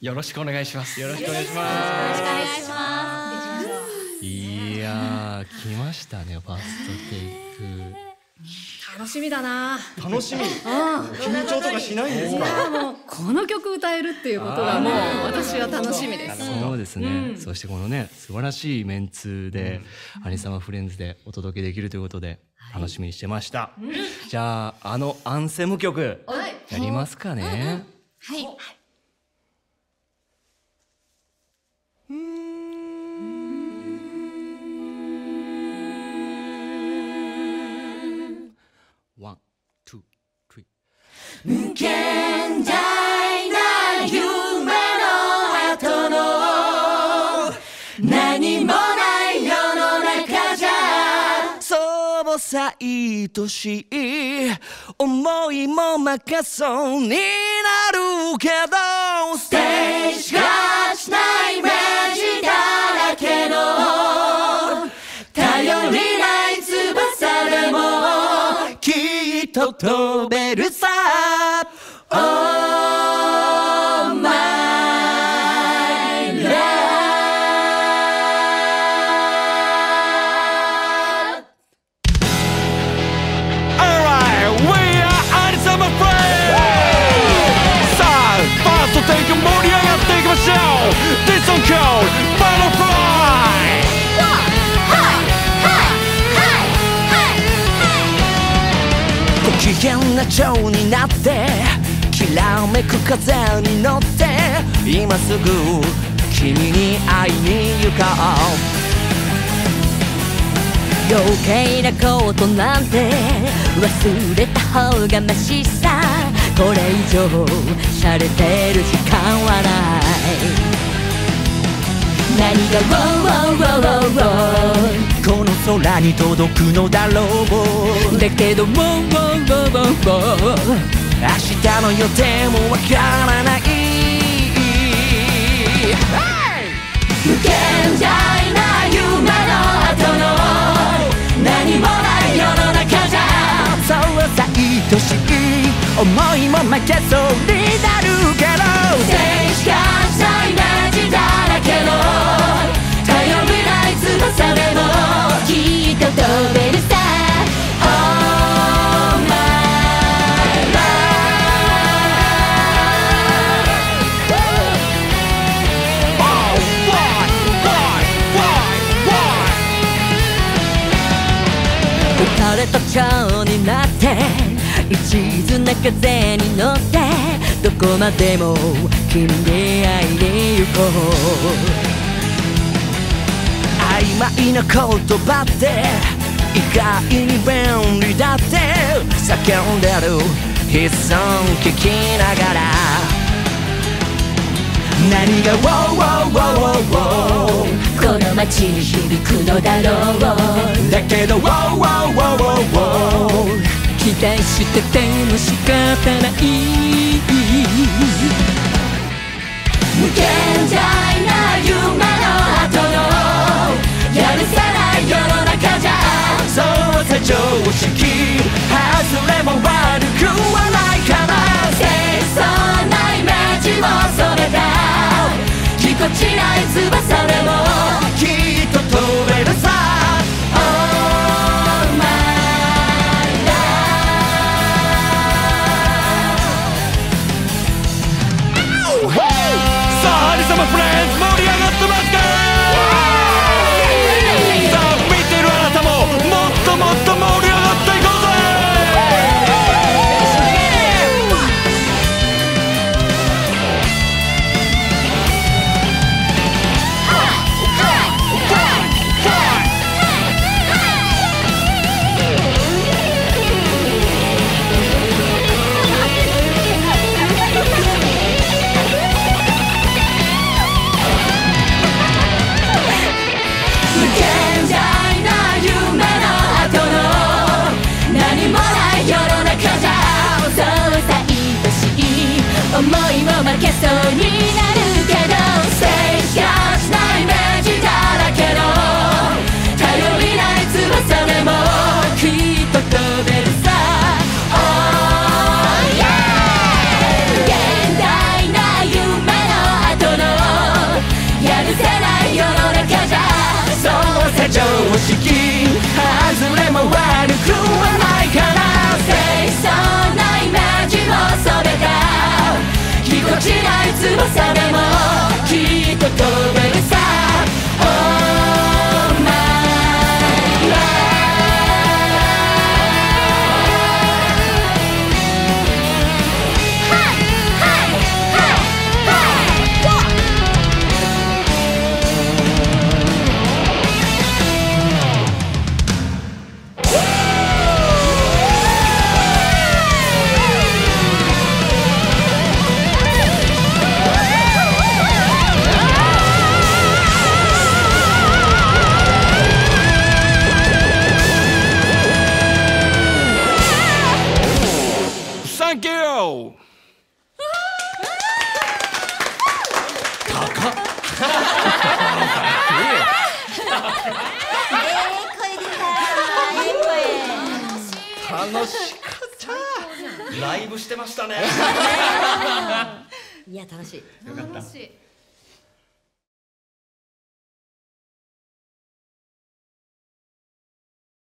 よろしくお願いします。よろしくお願いしよろしくおます願いします。いやー来ましたねファーストテイ楽しみだな。楽しみ。あ緊張とかしないんですか？あもうこの曲歌えるっていうことがもう私は楽しみです。クそうですね、そしてこのね素晴らしいメンツで、アニサマフレンズでお届けできるということで楽しみにしてました、じゃああのアンセム曲やりますかね、はい無限大な夢の後の何もない世の中じゃそうさいとしい思いも任そうになるけど きっと飛べるさ Oh my love Alright, we are Anisama Friends! さあ、ファーストテイク盛り上がっていきましょう This one called ご機嫌な蝶になってきらめく風に乗って今すぐ君に会いに行こう。余計なことなんて忘れた方がマシさ。これ以上洒落てる時間はない。何が wow, wow, wow, wow, この空に届くのだろう。だけども明日の予定もわからない無限大な夢の後の何もない世の中じゃ。そうさ愛しい思いも負けそう。になる浮かれた蝶になって一途な風に乗ってどこまでも君に会いに行こう」曖昧な言葉って意外に便利だって叫んでる悲惨聞きながら何が wow, wow, wow, wow, wow この街に響くのだろう。だけど wow, wow, wow, wow, wow 期待してても仕方ない無限大な夢の後のやる。せない世の中じゃそうさ常識外れも悪くはないから清楚なイメージも染めた。ぎこちない翼でも負けそうに楽しかった。ライブしてましたね。いや楽しい。よかった楽しい